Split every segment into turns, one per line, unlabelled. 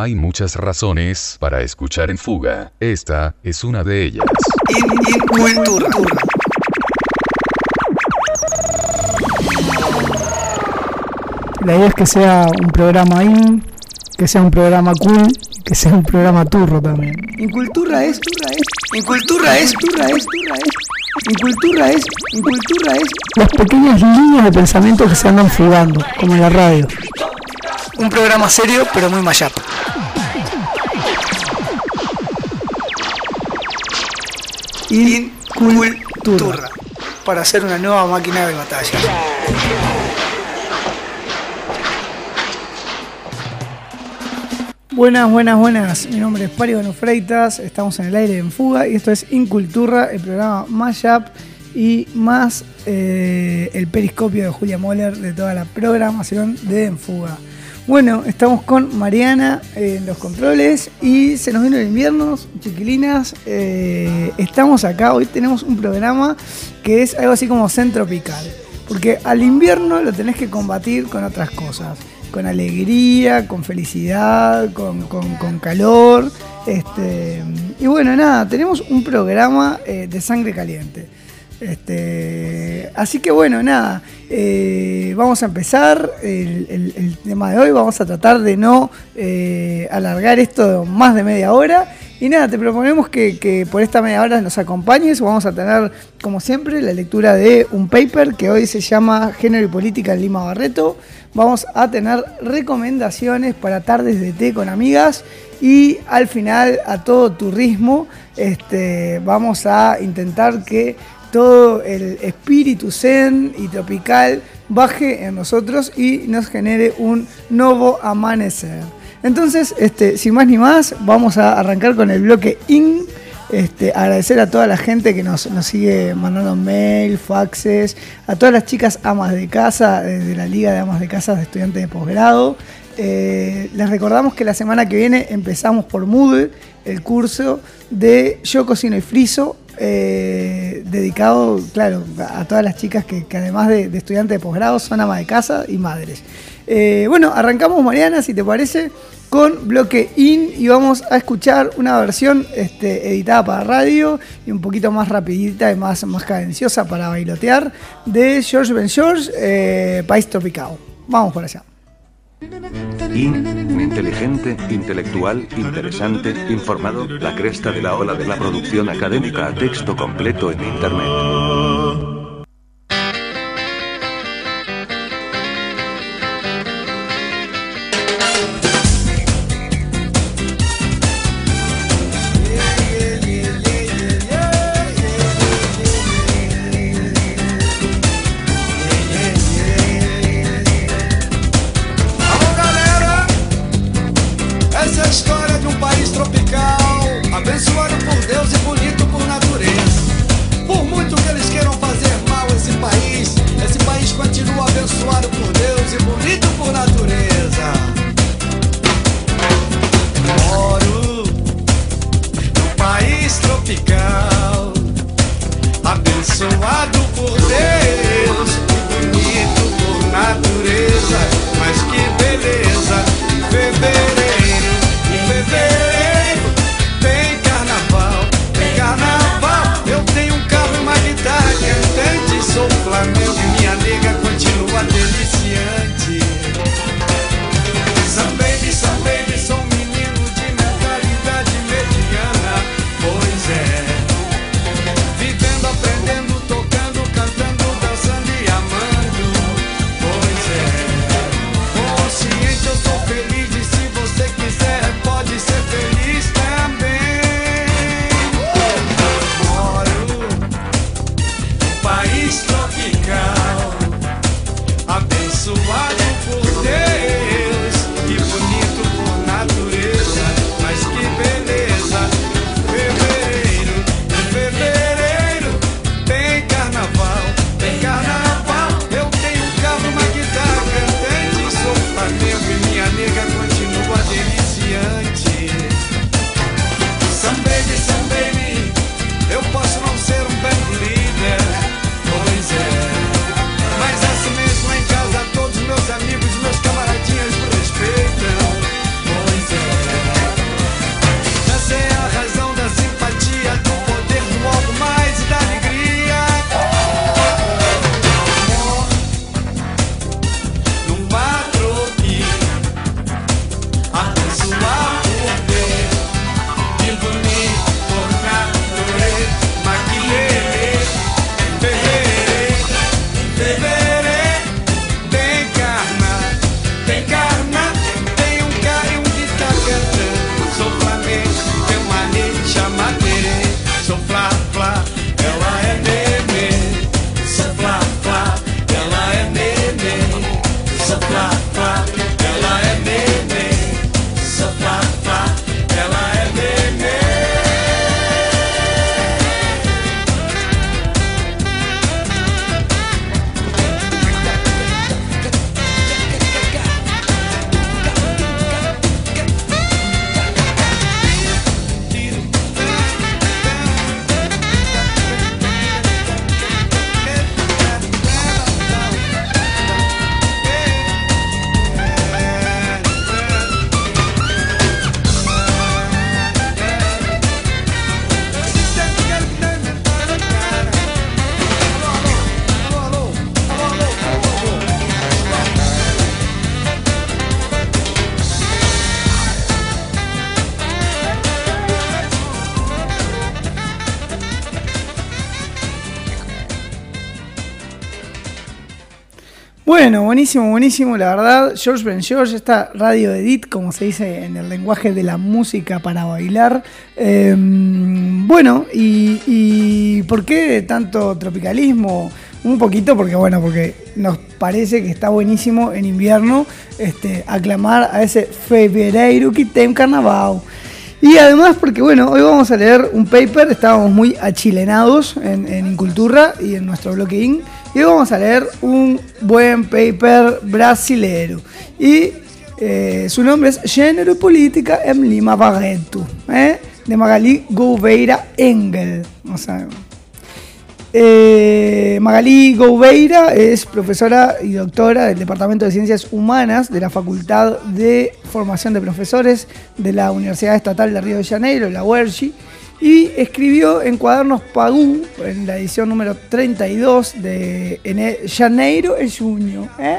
Hay muchas razones para escuchar en fuga. Esta es una de ellas.
Incultura.
La idea es que sea un programa in, que sea un programa cool, que sea un programa turro también.
Incultura es, turra es, incultura es, turra es, turra es, incultura es, incultura es.
Las pequeñas líneas de pensamiento que se andan fugando, como en la radio.
Un programa serio pero muy mayap. Incultura. Para hacer una nueva máquina de batalla.
Buenas, buenas, buenas. Mi nombre es Paribano Freitas. Estamos en el aire en fuga y esto es Incultura, el programa más up y más eh, el periscopio de Julia Moller de toda la programación de En Fuga. Bueno, estamos con Mariana en los controles y se nos vino el invierno, chiquilinas. eh, estamos acá, hoy tenemos un programa que es algo así como centropical. Porque al invierno lo tenés que combatir con otras cosas. Con alegría, con felicidad, con, con- con calor. Este, y bueno, nada, tenemos un programa eh, de sangre caliente. Este, así que bueno, nada, eh, vamos a empezar el, tema de hoy, vamos a tratar de no eh, alargar esto más de media hora. Y nada, te proponemos que, por esta media hora nos acompañes, vamos a tener como siempre la lectura de un paper que hoy se llama Género y Política en Lima Barreto. Vamos a tener recomendaciones para tardes de té con amigas y al final a todo tu ritmo este, vamos a intentar que todo el espíritu zen y tropical baje en nosotros y nos genere un nuevo amanecer. Entonces, este, sin más ni más, vamos a arrancar con el bloque IN. Este, agradecer a toda la gente que nos, nos sigue mandando mail, faxes, a todas las chicas amas de casa, eh, de la Liga de Amas de Casa de Estudiantes de Posgrado. Eh, les recordamos que la semana que viene empezamos por Moodle el curso de Yo Cocino y Friso, eh, dedicado, claro, a todas las chicas que, además de, estudiantes de posgrado son amas de casa y madres. Eh, bueno, arrancamos Mariana, si te parece, con bloque in y vamos a escuchar una versión este, editada para radio y un poquito más rapidita y más, más cadenciosa para bailotear de George Ben George, País Tropical. Vamos por allá.
In, inteligente, intelectual, interesante, informado, la cresta de la ola de la producción académica a texto completo en Internet.
Buenísimo, buenísimo, la verdad. George Ben George, esta radio edit, como se dice en el lenguaje de la música para bailar. Eh, bueno, y, y ¿por qué tanto tropicalismo? Un poquito porque, bueno, porque nos parece que está buenísimo en invierno este, aclamar a ese febrero que tem carnaval. Y además porque, bueno, hoy vamos a leer un paper, estábamos muy achilenados en, en Incultura y en nuestro bloque IN, y hoy vamos a leer un buen paper brasilero. Y eh, su nombre es Género y Política en Lima Barreto, ¿eh? de Magali Gouveira Engel. O sea, eh, Magalí Gouveira es profesora y doctora del Departamento de Ciencias Humanas de la Facultad de Formación de Profesores de la Universidad Estatal de Río de Janeiro, la UERJ, y escribió en Cuadernos Pagú, en la edición número 32 de en Janeiro el junio, ¿eh?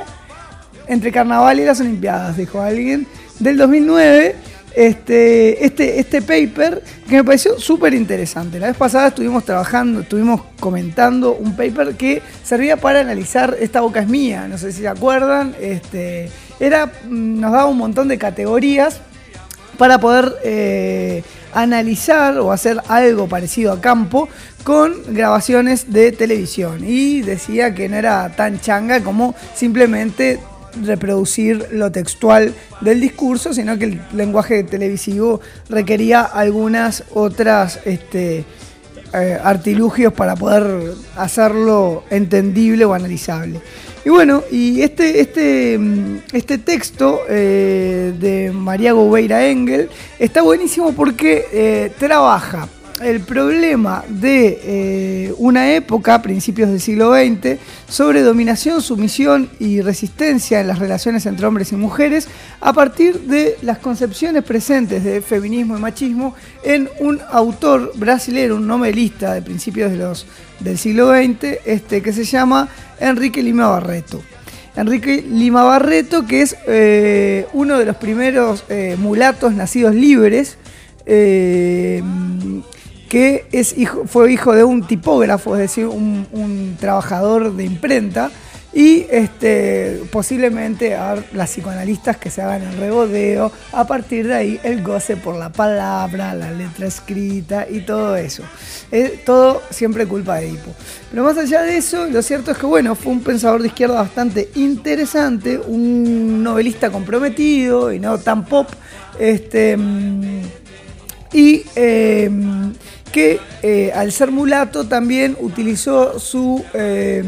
entre Carnaval y las Olimpiadas, dijo alguien, del 2009 este, este, este paper que me pareció súper interesante. La vez pasada estuvimos trabajando, estuvimos comentando un paper que servía para analizar Esta boca es mía, no sé si se acuerdan. Este, era, nos daba un montón de categorías para poder eh, analizar o hacer algo parecido a campo con grabaciones de televisión. Y decía que no era tan changa como simplemente reproducir lo textual del discurso, sino que el lenguaje televisivo requería algunas otras este, eh, artilugios para poder hacerlo entendible o analizable. Y bueno, y este, este, este texto eh, de María Gouveira Engel está buenísimo porque eh, trabaja el problema de eh, una época, principios del siglo XX, sobre dominación, sumisión y resistencia en las relaciones entre hombres y mujeres, a partir de las concepciones presentes de feminismo y machismo en un autor brasileño, un novelista de principios de los, del siglo XX, este, que se llama Enrique Lima Barreto. Enrique Lima Barreto, que es eh, uno de los primeros eh, mulatos nacidos libres, que es hijo, fue hijo de un tipógrafo, es decir, un, trabajador de imprenta, y este, posiblemente las psicoanalistas que se hagan el regodeo, a partir de ahí el goce por la palabra, la letra escrita y todo eso. Es todo siempre culpa de Edipo. Pero más allá de eso, lo cierto es que bueno, fue un pensador de izquierda bastante interesante, un novelista comprometido y no tan pop. Este, y eh, que eh, al ser mulato también utilizó su, eh,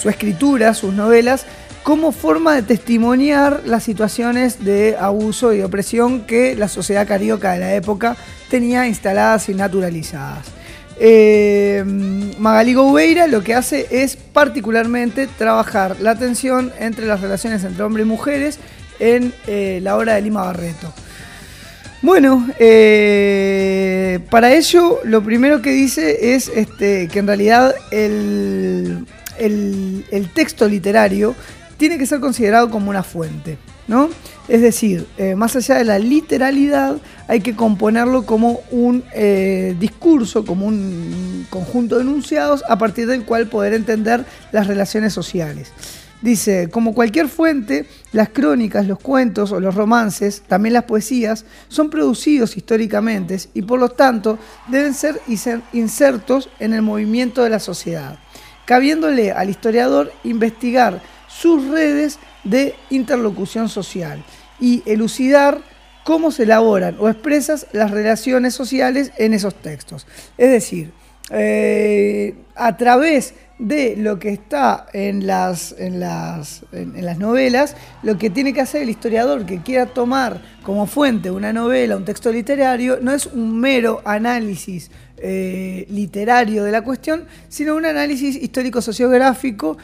su escritura, sus novelas, como forma de testimoniar las situaciones de abuso y opresión que la sociedad carioca de la época tenía instaladas y naturalizadas. Eh, Magali Gouveira lo que hace es particularmente trabajar la tensión entre las relaciones entre hombres y mujeres en eh, la obra de Lima Barreto. Bueno, eh, para ello lo primero que dice es este, que en realidad el, el- texto literario tiene que ser considerado como una fuente, ¿no? Es decir, eh, más allá de la literalidad, hay que componerlo como un eh, discurso, como un conjunto de enunciados a partir del cual poder entender las relaciones sociales. Dice, como cualquier fuente, las crónicas, los cuentos o los romances, también las poesías, son producidos históricamente y por lo tanto deben ser inser- insertos en el movimiento de la sociedad, cabiéndole al historiador investigar sus redes de interlocución social y elucidar cómo se elaboran o expresas las relaciones sociales en esos textos. Es decir, eh, a través de lo que está en las, en, las, en, las novelas, lo que tiene que hacer el historiador que quiera tomar como fuente una novela, un texto literario, no es un mero análisis eh, literario de la cuestión, sino un análisis histórico-sociográfico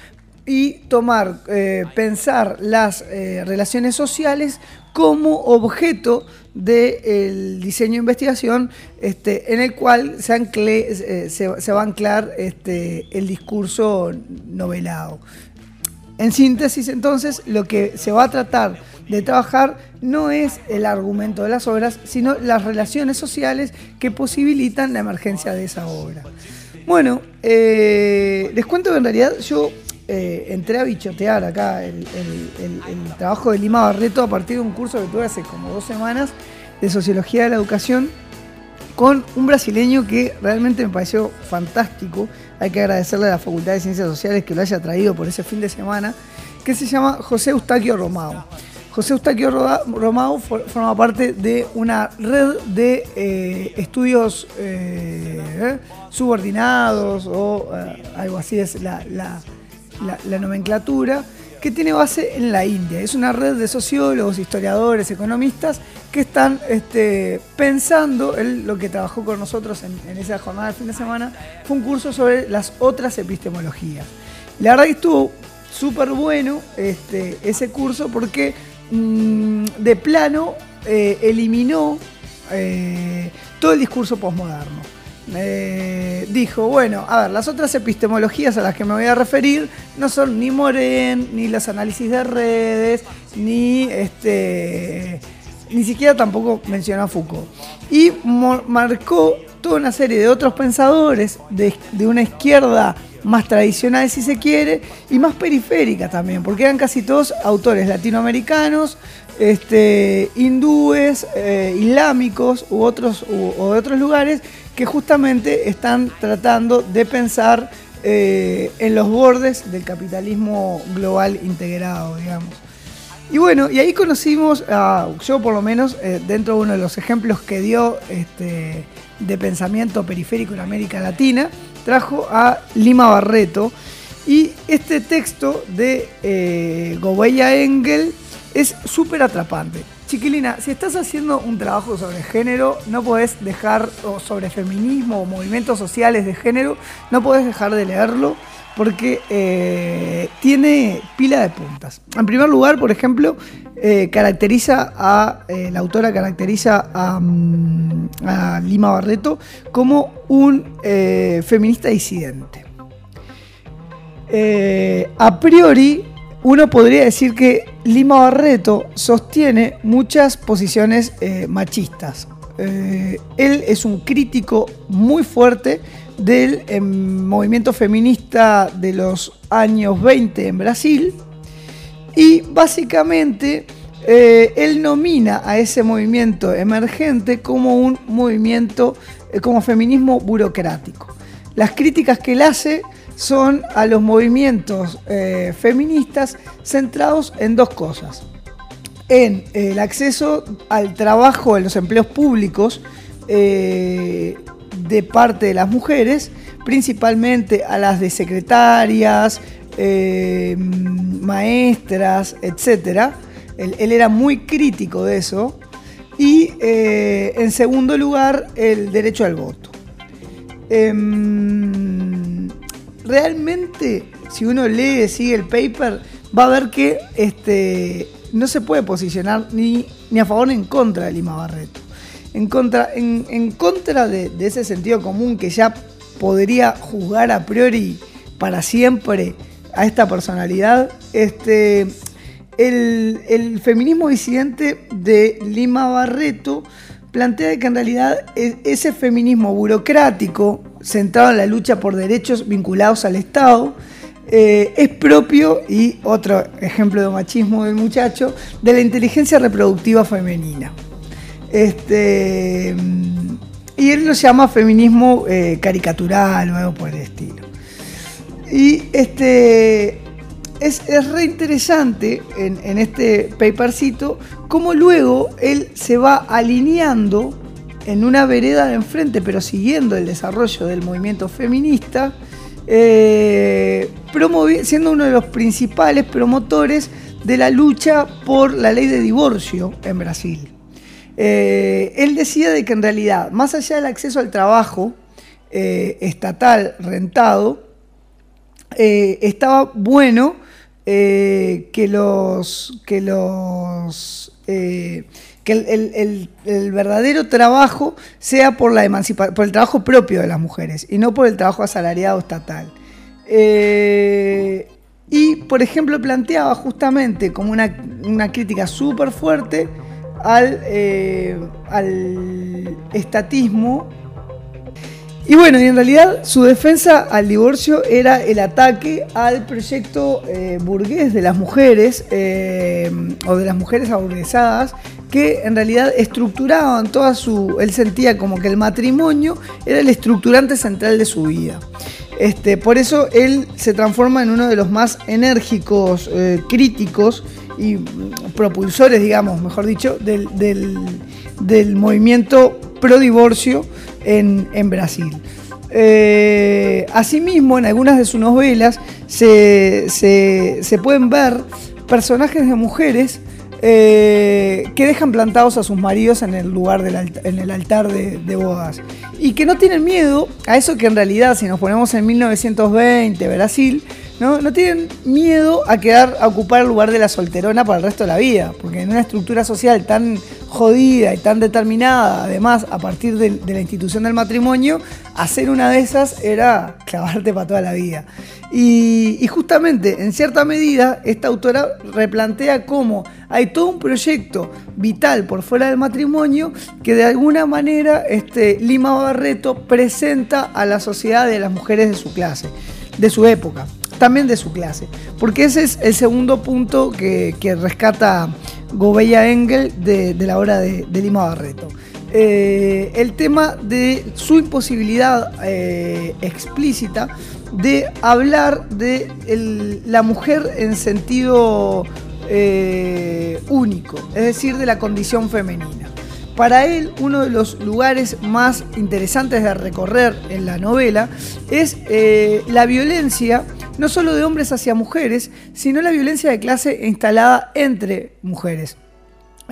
y tomar, eh, pensar las eh, relaciones sociales como objeto del diseño de investigación este, en el cual se, eh, se- se va a anclar este, el discurso novelado. En síntesis, entonces, lo que se va a tratar de trabajar no es el argumento de las obras, sino las relaciones sociales que posibilitan la emergencia de esa obra. Bueno, eh, les cuento que en realidad yo eh, entré a bichotear acá el, trabajo de Lima Barreto a partir de un curso que tuve hace como dos semanas de Sociología de la Educación con un brasileño que realmente me pareció fantástico. Hay que agradecerle a la Facultad de Ciencias Sociales que lo haya traído por ese fin de semana, que se llama José Eustaquio Romao. José Eustaquio Romao for- forma parte de una red de eh, estudios eh, subordinados o algo así es la- la- la nomenclatura, que tiene base en la India. Es una red de sociólogos, historiadores, economistas que están este, pensando, él lo que trabajó con nosotros en, en esa jornada de fin de semana fue un curso sobre las otras epistemologías. La verdad que estuvo súper bueno este, ese curso porque mm, de plano eh, eliminó eh, todo el discurso posmoderno. Dijo, bueno, a ver, las otras epistemologías a las que me voy a referir no son ni Moren, ni los análisis de redes, ni este ni siquiera tampoco mencionó a Foucault. Y marcó toda una serie de otros pensadores de, de una izquierda más tradicional, si se quiere, y más periférica también, porque eran casi todos autores latinoamericanos, este, hindúes, eh, islámicos u otros, u- de otros lugares que justamente están tratando de pensar eh, en los bordes del capitalismo global integrado, digamos. Y bueno, y ahí conocimos, a, yo por lo menos, eh, dentro de uno de los ejemplos que dio este, de pensamiento periférico en América Latina, trajo a Lima Barreto. Y este texto de eh, Gouveia Engel es súper atrapante. Chiquilina, si estás haciendo un trabajo sobre género, no podés dejar, o sobre feminismo o movimientos sociales de género, no podés dejar de leerlo porque eh, tiene pila de puntas. En primer lugar, por ejemplo, eh, caracteriza a, eh, la autora caracteriza a, mm, a Lima Barreto como un feminista disidente. A priori, uno podría decir que Lima Barreto sostiene muchas posiciones eh, machistas. Eh, él es un crítico muy fuerte del em, movimiento feminista de los años 20 en Brasil y básicamente eh, él nomina a ese movimiento emergente como un movimiento, como feminismo burocrático. Las críticas que él hace son a los movimientos eh, feministas centrados en dos cosas. En el acceso al trabajo en los empleos públicos eh, de parte de las mujeres, principalmente a las de secretarias, eh, maestras, etc. Él, era muy crítico de eso. Y en segundo lugar, el derecho al voto. Realmente, si uno lee, sigue el paper, va a ver que este, no se puede posicionar ni, ni a favor ni en contra de Lima Barreto. En contra, en, en contra de, de ese sentido común que ya podría juzgar a priori para siempre a esta personalidad, este, el, el feminismo disidente de Lima Barreto plantea que en realidad e- ese feminismo burocrático, centrado en la lucha por derechos vinculados al Estado, eh, es propio, y otro ejemplo de machismo del muchacho, de la inteligencia reproductiva femenina. Este, y él lo llama feminismo eh, caricatural o algo por el estilo. Y este es, es re interesante en, en este papercito cómo luego él se va alineando en una vereda de enfrente, pero siguiendo el desarrollo del movimiento feminista, eh, siendo uno de los principales promotores de la lucha por la ley de divorcio en Brasil. Eh, él decía de que en realidad, más allá del acceso al trabajo eh, estatal rentado, eh, estaba bueno que los que los que el, verdadero trabajo sea por la emancipa- por el trabajo propio de las mujeres y no por el trabajo asalariado estatal. Eh, y por ejemplo planteaba justamente como una, crítica súper fuerte al, eh, al estatismo Y bueno, y en realidad su defensa al divorcio era el ataque al proyecto eh, burgués de las mujeres, eh, o de las mujeres aburguesadas, que en realidad estructuraban toda su. Él sentía como que el matrimonio era el estructurante central de su vida. Este, por eso él se transforma en uno de los más enérgicos, eh, críticos y propulsores, digamos, mejor dicho, del- del movimiento pro divorcio en, en Brasil. Eh, asimismo, en algunas de sus novelas se, se- pueden ver personajes de mujeres eh, que dejan plantados a sus maridos en el lugar del en el altar de, de bodas y que no tienen miedo a eso que en realidad si nos ponemos en 1920 Brasil no, tienen miedo a quedar a ocupar el lugar de la solterona para el resto de la vida porque en una estructura social tan jodida y tan determinada además a partir de la institución del matrimonio hacer una de esas era clavarte para toda la vida. Y, y justamente, en cierta medida, esta autora replantea cómo hay todo un proyecto vital por fuera del matrimonio que de alguna manera este, Lima Barreto presenta a la sociedad de las mujeres de su clase, de su época, también de su clase. Porque ese es el segundo punto que, rescata Gobella Engel de, la obra de, de Lima Barreto. Eh, el tema de su imposibilidad eh, explícita de hablar de la mujer en sentido eh, único, es decir, de la condición femenina. Para él, uno de los lugares más interesantes de recorrer en la novela es eh, la violencia, no solo de hombres hacia mujeres, sino la violencia de clase instalada entre mujeres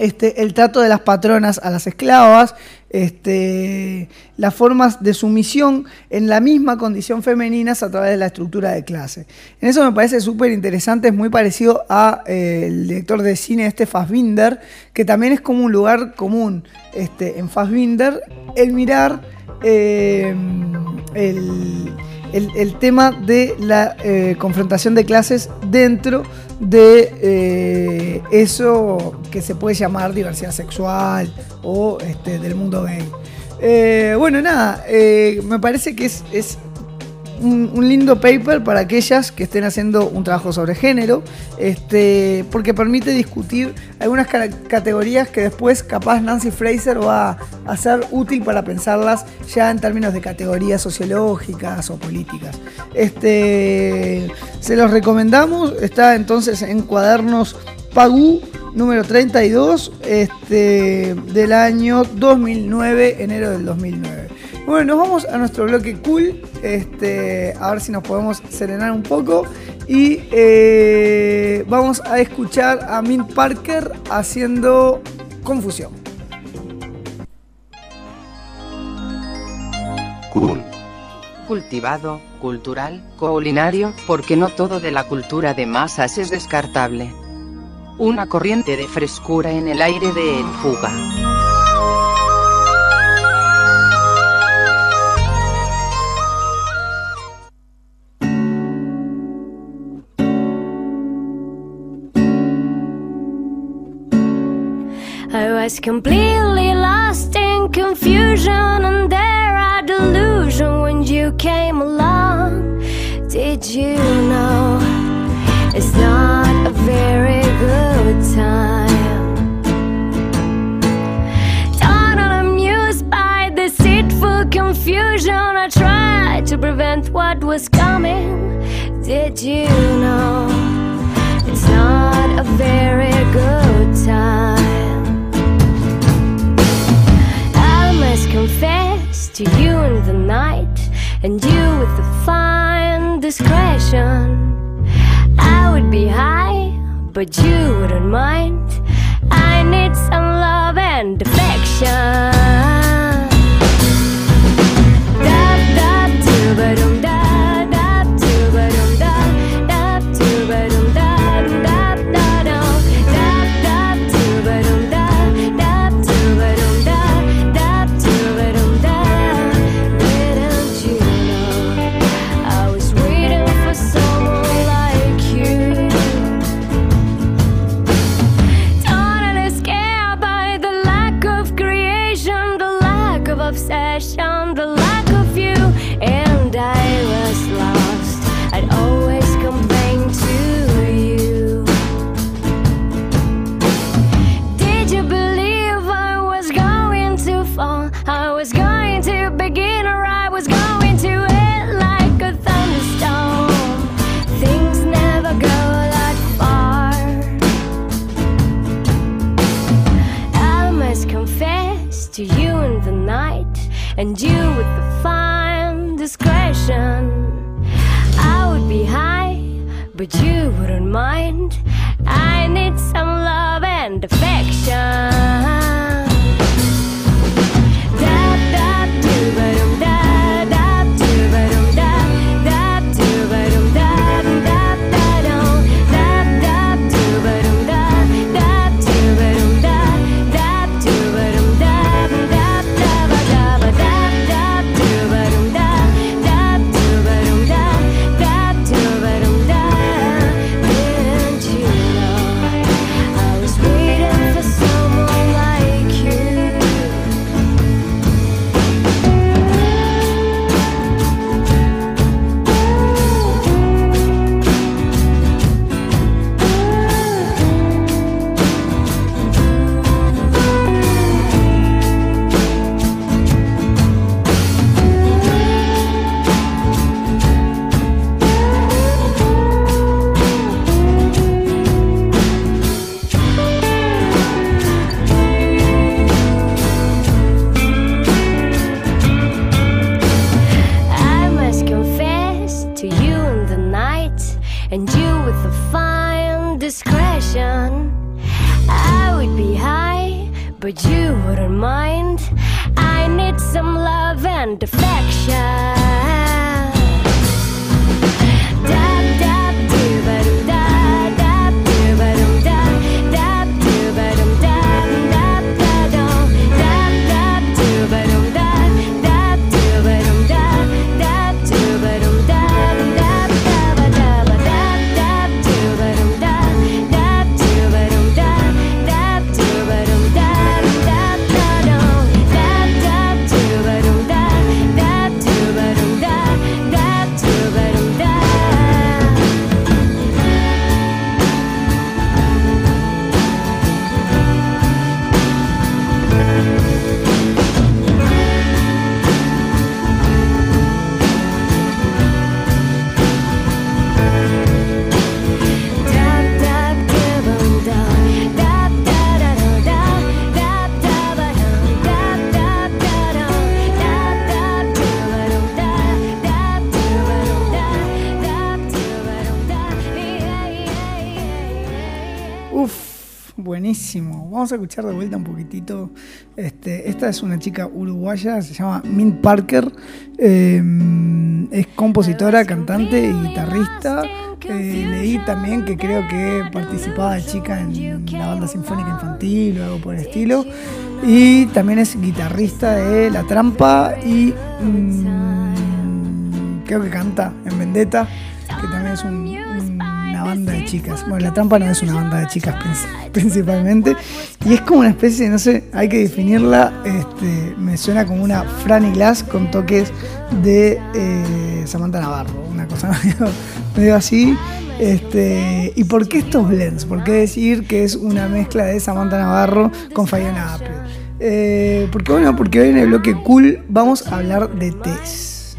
este, el trato de las patronas a las esclavas, este, las formas de sumisión en la misma condición femeninas a través de la estructura de clase. En eso me parece súper interesante, es muy parecido al director de cine este Fassbinder, que también es como un lugar común este, en Fassbinder, el mirar eh, el, el- el tema de la eh, confrontación de clases dentro de eh, eso que se puede llamar diversidad sexual o este, del mundo gay. Eh, bueno, nada, eh, me parece que es, es un, lindo paper para aquellas que estén haciendo un trabajo sobre género, este, porque permite discutir algunas categorías que después capaz Nancy Fraser va a ser útil para pensarlas ya en términos de categorías sociológicas o políticas. Este, se los recomendamos, está entonces en cuadernos Pagú número 32 este, del año 2009, enero del 2009. Bueno, nos vamos a nuestro bloque cool, este, a ver si nos podemos serenar un poco y eh, vamos a escuchar a Mint Parker haciendo confusión.
Cool.
Cultivado, cultural, culinario, porque no todo de la cultura de masas es descartable. Una corriente de frescura en el aire de En Fuga.
Was completely lost in confusion and there I delusion when you came along. Did you know it's not a very good time? Totally amused by deceitful confusion, I tried to prevent what was coming. Did you know it's not a very good time? Confess to you in the night, and you with the fine discretion. I would be high, but you wouldn't mind. I need some love and affection. Dab, dab, doo-ba-dum, but you wouldn't mind. I need some love and affection.
Buenísimo. Vamos a escuchar de vuelta un poquitito. Este, esta es una chica uruguaya, se llama Mint Parker. eh, es compositora, cantante y guitarrista. Eh, leí también que creo que participaba de chica en la banda sinfónica infantil o algo por el estilo. Y también es guitarrista de La Trampa y mm, creo que canta en Vendetta, que también es un- banda de chicas. Bueno, La Trampa no es una banda de chicas princi- principalmente. Y es como una especie, no sé, hay que definirla. Este, me suena como una Franny Glass con toques de eh, Samantha Navarro. Una cosa medio, así. Este, ¿Y por qué estos blends? ¿Por qué decir que es una mezcla de Samantha Navarro con Fiona Apple? Eh, porque bueno, porque hoy en el bloque cool vamos a hablar de tés.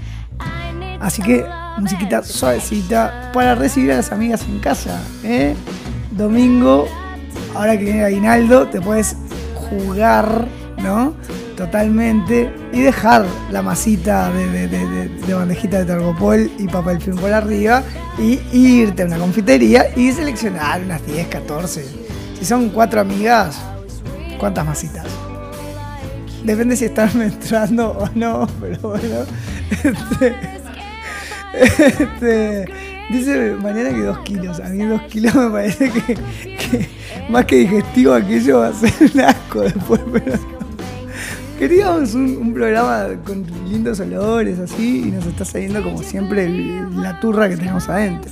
Así que musiquita suavecita para recibir a las amigas en casa. ¿eh? Domingo, ahora que viene aguinaldo, te puedes jugar, ¿no? Totalmente. Y dejar la masita de, de- de- de- de bandejita de Targopol y papel film por arriba. Y irte a una confitería y seleccionar unas 10, 14. Si son cuatro amigas, ¿cuántas masitas? Depende si están menstruando o no, pero bueno. Este, este, dice mañana que dos kilos. A mí dos kilos me parece que, más que digestivo aquello va a ser un asco después, pero. Queríamos un, programa con lindos olores así y nos está saliendo como siempre la turra que tenemos adentro.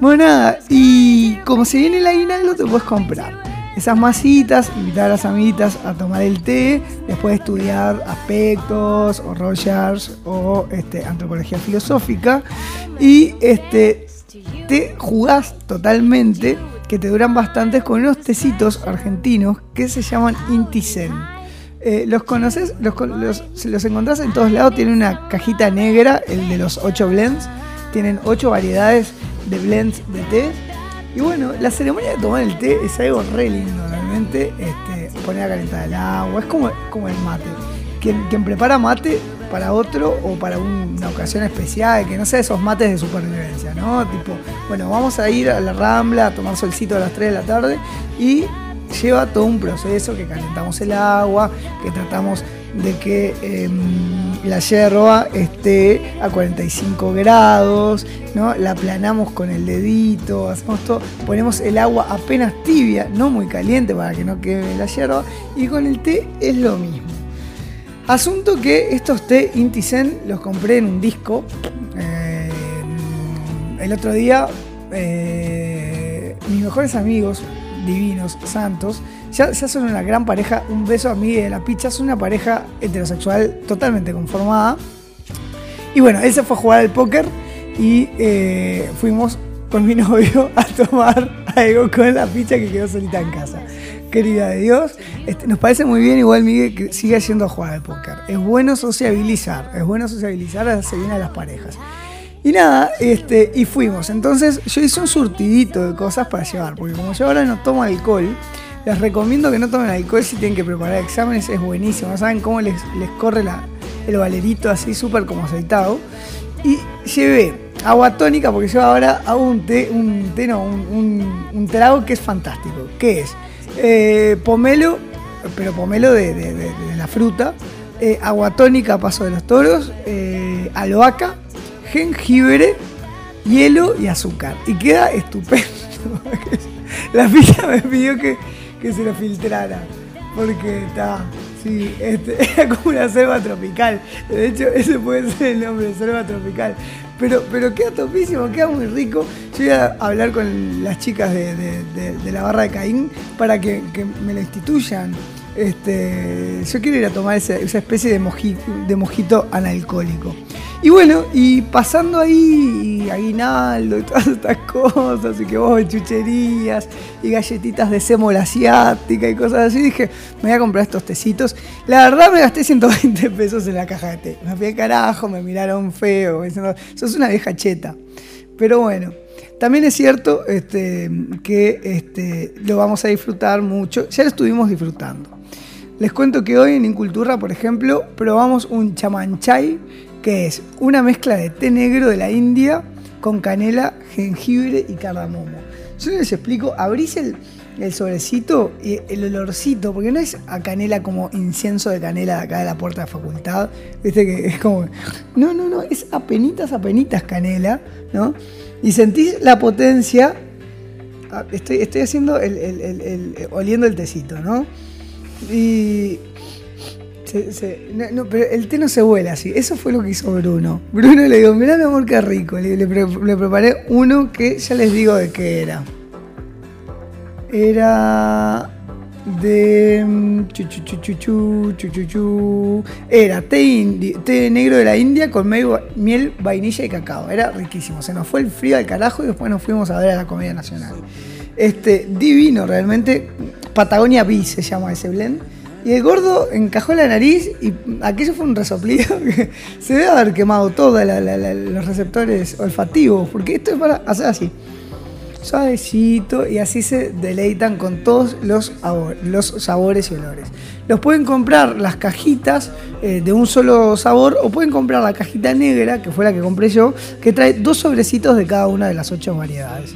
Bueno, nada, y como se viene el aguinaldo te puedes comprar esas masitas, invitar a las amiguitas a tomar el té, después de estudiar aspectos o Rogers o este, antropología filosófica y este, te jugás totalmente que te duran bastantes con unos tecitos argentinos que se llaman Inticen. Eh, ¿Los conoces? Los, los, los encontrás en todos lados. Tiene una cajita negra, el de los 8 blends. Tienen 8 variedades de blends de té. Y bueno, la ceremonia de tomar el té es algo re lindo realmente. Este, poner a calentar el agua, es como, como el mate. Quien, quien prepara mate para otro o para un- una ocasión especial, que no sea esos mates de supervivencia, ¿no? Tipo, bueno, vamos a ir a la Rambla a tomar solcito a las 3 de la tarde y lleva todo un proceso que calentamos el agua, que tratamos de que em, la yerba esté a 45 grados, ¿no? La aplanamos con el dedito, hacemos todo, ponemos el agua apenas tibia, no muy caliente para que no queme la yerba, y con el té es lo mismo. Asunto que estos té Inti-Zen los compré en un disco. eh, el otro día, eh, mis mejores amigos, divinos, santos, ya, ya son una gran pareja. Un beso a mí de la picha, son una pareja heterosexual totalmente conformada. Y bueno, él se fue a jugar al póker y eh, fuimos con mi novio a tomar algo con la picha que quedó solita en casa. Querida de Dios, este, nos parece muy bien igual Miguel que siga yendo a jugar al póker. Es bueno sociabilizar, es bueno sociabilizar, hace bien a las parejas. Y nada, este, y fuimos. Entonces yo hice un surtidito de cosas para llevar, porque como yo ahora no tomo alcohol, les recomiendo que no tomen alcohol si tienen que preparar exámenes, es buenísimo. Saben cómo les, les corre la- el valerito así súper como aceitado. Y llevé agua tónica, porque yo ahora hago un té, un té no, un, un- trago que es fantástico. ¿Qué es? Eh, pomelo, pero pomelo de, de- la fruta, eh, agua tónica, paso de los toros, eh, albahaca, jengibre, hielo y azúcar. Y queda estupendo. La pizza me pidió que, que se lo filtrara. Porque está. Sí, este, era como una selva tropical. De hecho, ese puede ser el nombre, selva tropical. Pero, pero queda topísimo, queda muy rico. Yo voy a hablar con las chicas de, de- la barra de Caín para que, que me lo instituyan. Este, yo quiero ir a tomar esa, especie de, moji- de mojito analcohólico. Y bueno, y pasando ahí y aguinaldo y todas estas cosas, y que vos chucherías y galletitas de sémola asiática y cosas así, dije, me voy a comprar estos tecitos. La verdad me gasté 120 pesos en la caja de té. Me fui al carajo, me miraron feo, diciendo, sos una vieja cheta. Pero bueno, también es cierto este, que este, lo vamos a disfrutar mucho. Ya lo estuvimos disfrutando. Les cuento que hoy en Incultura, por ejemplo, probamos un chamanchay, que es una mezcla de té negro de la India con canela, jengibre y cardamomo. Yo les explico, abrís el, sobrecito y el olorcito, porque no es a canela como incienso de canela de acá de la puerta de facultad, viste que es como, no, no, no, es apenitas, apenitas canela, ¿no? Y sentís la potencia, ah, estoy, estoy haciendo el- el- el- oliendo el tecito, ¿no? Y. Se, se, no, pero el té no se vuela así. Eso fue lo que hizo Bruno. Bruno le dijo mirá mi amor, qué rico. Le, preparé uno que ya les digo de qué era. Era de mm, chuchuchuchu, chuchuchu. Era té, indio, té negro de la India con medio miel, vainilla y cacao. Era riquísimo. Se nos fue el frío al carajo y después nos fuimos a ver a la comida nacional. Este, divino realmente. Patagonia Bee se llama ese blend. Y el gordo encajó la nariz y aquello fue un resoplido se debe haber quemado todos los receptores olfativos, porque esto es para hacer así, suavecito y así se deleitan con todos los sabores y olores. Los pueden comprar las cajitas eh, de un solo sabor o pueden comprar la cajita negra, que fue la que compré yo, que trae dos sobrecitos de cada una de las ocho variedades.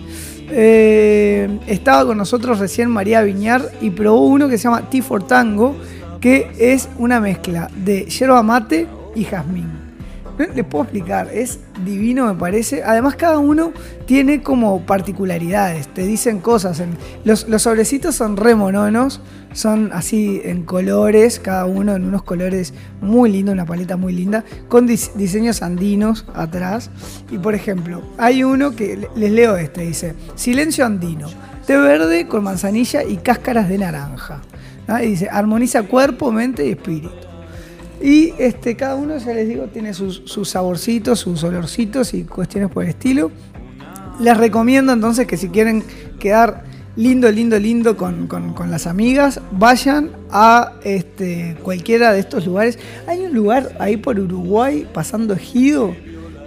Eh, estaba con nosotros recién María Viñar y probó uno que se llama Tea for Tango, que es una mezcla de yerba mate y jazmín. Les puedo explicar, es divino me parece. Además cada uno tiene como particularidades, te dicen cosas. Los, sobrecitos son re mononos, son así en colores, cada uno en unos colores muy lindos, una paleta muy linda, con dis- diseños andinos atrás. Y por ejemplo, hay uno que le- les leo este, dice, Silencio andino, té verde con manzanilla y cáscaras de naranja. Y dice, armoniza cuerpo, mente y espíritu. Y este, cada uno, ya les digo, tiene sus, saborcitos, sus olorcitos y cuestiones por el estilo. Les recomiendo entonces que si quieren quedar lindo, lindo, lindo con, con- las amigas, vayan a este, cualquiera de estos lugares. Hay un lugar ahí por Uruguay, pasando Ejido,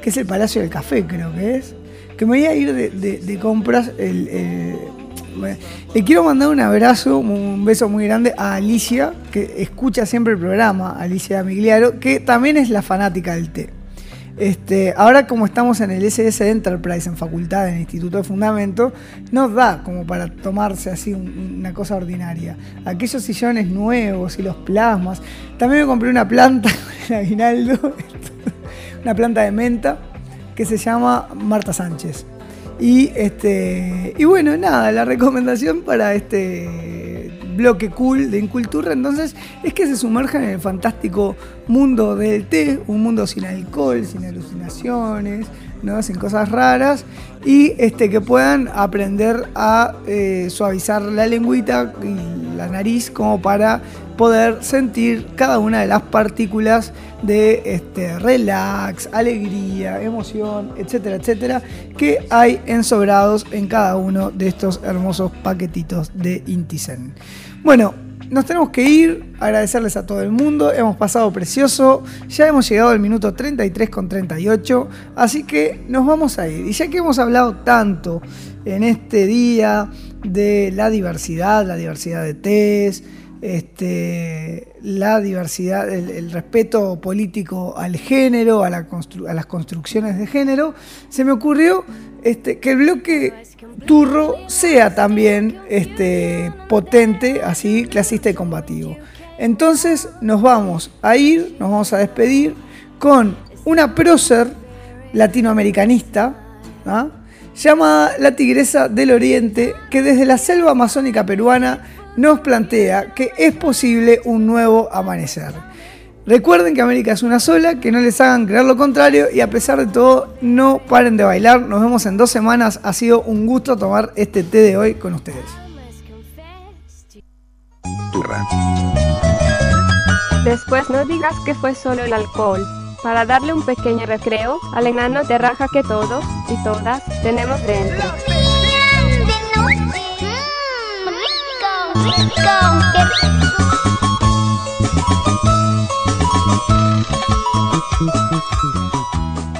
que es el Palacio del Café, creo que es. Que me voy a ir de, compras el, eh, le quiero mandar un abrazo, un beso muy grande a Alicia, que escucha siempre el programa, Alicia Migliaro, que también es la fanática del té. Este, ahora como estamos en el SS Enterprise, en facultad, en el Instituto de Fundamento, nos da como para tomarse así un- una cosa ordinaria. Aquellos sillones nuevos y los plasmas. También me compré una planta con el aguinaldo, una planta de menta que se llama Marta Sánchez. Y este y bueno, nada, la recomendación para este bloque cool de Incultura entonces es que se sumerjan en el fantástico mundo del té, un mundo sin alcohol, sin alucinaciones, ¿no? sin cosas raras y este que puedan aprender a eh, suavizar la lengüita y la nariz como para poder sentir cada una de las partículas de este, relax, alegría, emoción, etcétera, etcétera, que hay ensobrados en cada uno de estos hermosos paquetitos de Intisen. Bueno, nos tenemos que ir, agradecerles a todo el mundo, hemos pasado precioso, ya hemos llegado al minuto 33 con 38, así que nos vamos a ir. Y ya que hemos hablado tanto en este día de la diversidad, la diversidad de test, este, la diversidad, el, respeto político al género, a las construcciones de género, se me ocurrió este, que el bloque turro sea también este, potente, así clasista y combativo. Entonces nos vamos a ir, nos vamos a despedir con una prócer latinoamericanista, ¿ah? llamada La Tigresa del Oriente, que desde la selva amazónica peruana nos plantea que es posible un nuevo amanecer. Recuerden que América es una sola, que no les hagan creer lo contrario y a pesar de todo no paren de bailar. Nos vemos en dos semanas. Ha sido un gusto tomar este té de hoy con ustedes.
Turra.
Después no digas que fue solo el alcohol. Para darle un pequeño recreo, al enano te raja que todos y todas tenemos dentro.
rico! get it.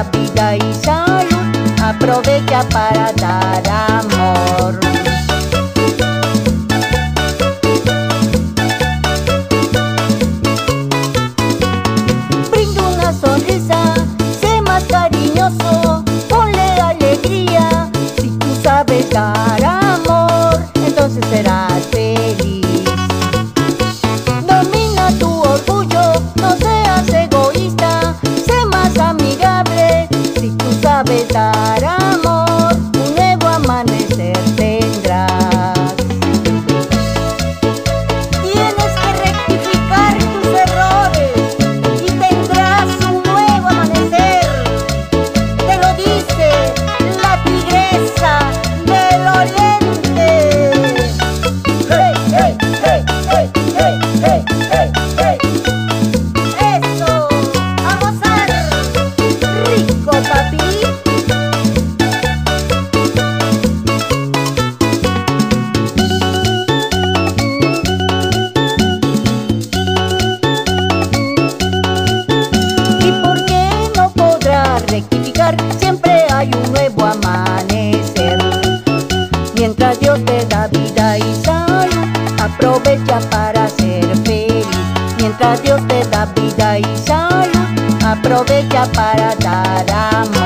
Vida y salud, aprovecha para dar amor. Aprovecha para dar amor.